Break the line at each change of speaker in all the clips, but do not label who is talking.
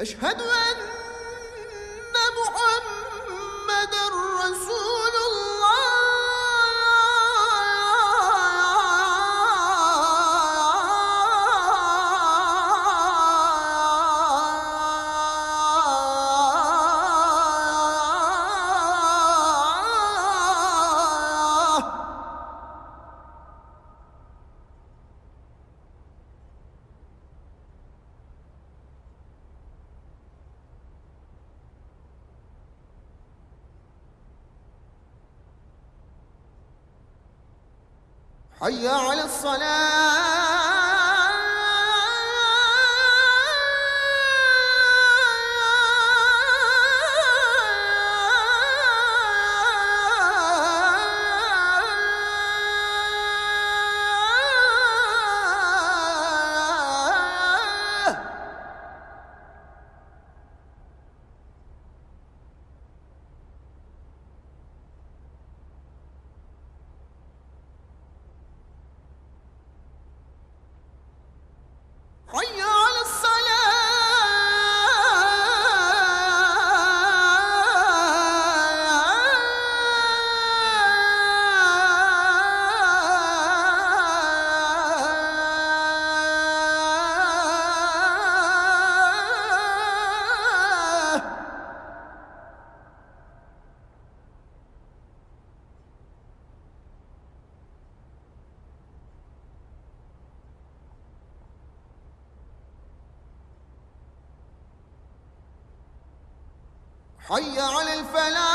أشهد أن محمدا رسول حي على الصلاة. حي على الفلاح.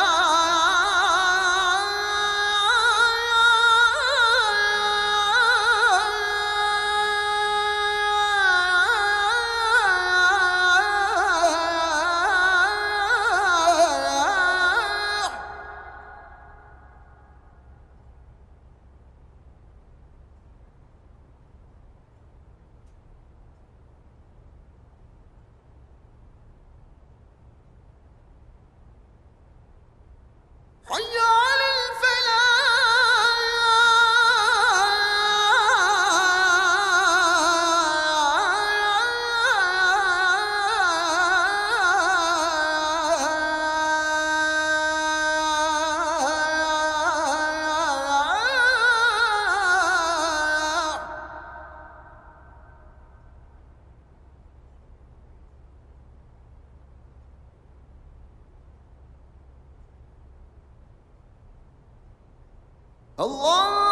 الله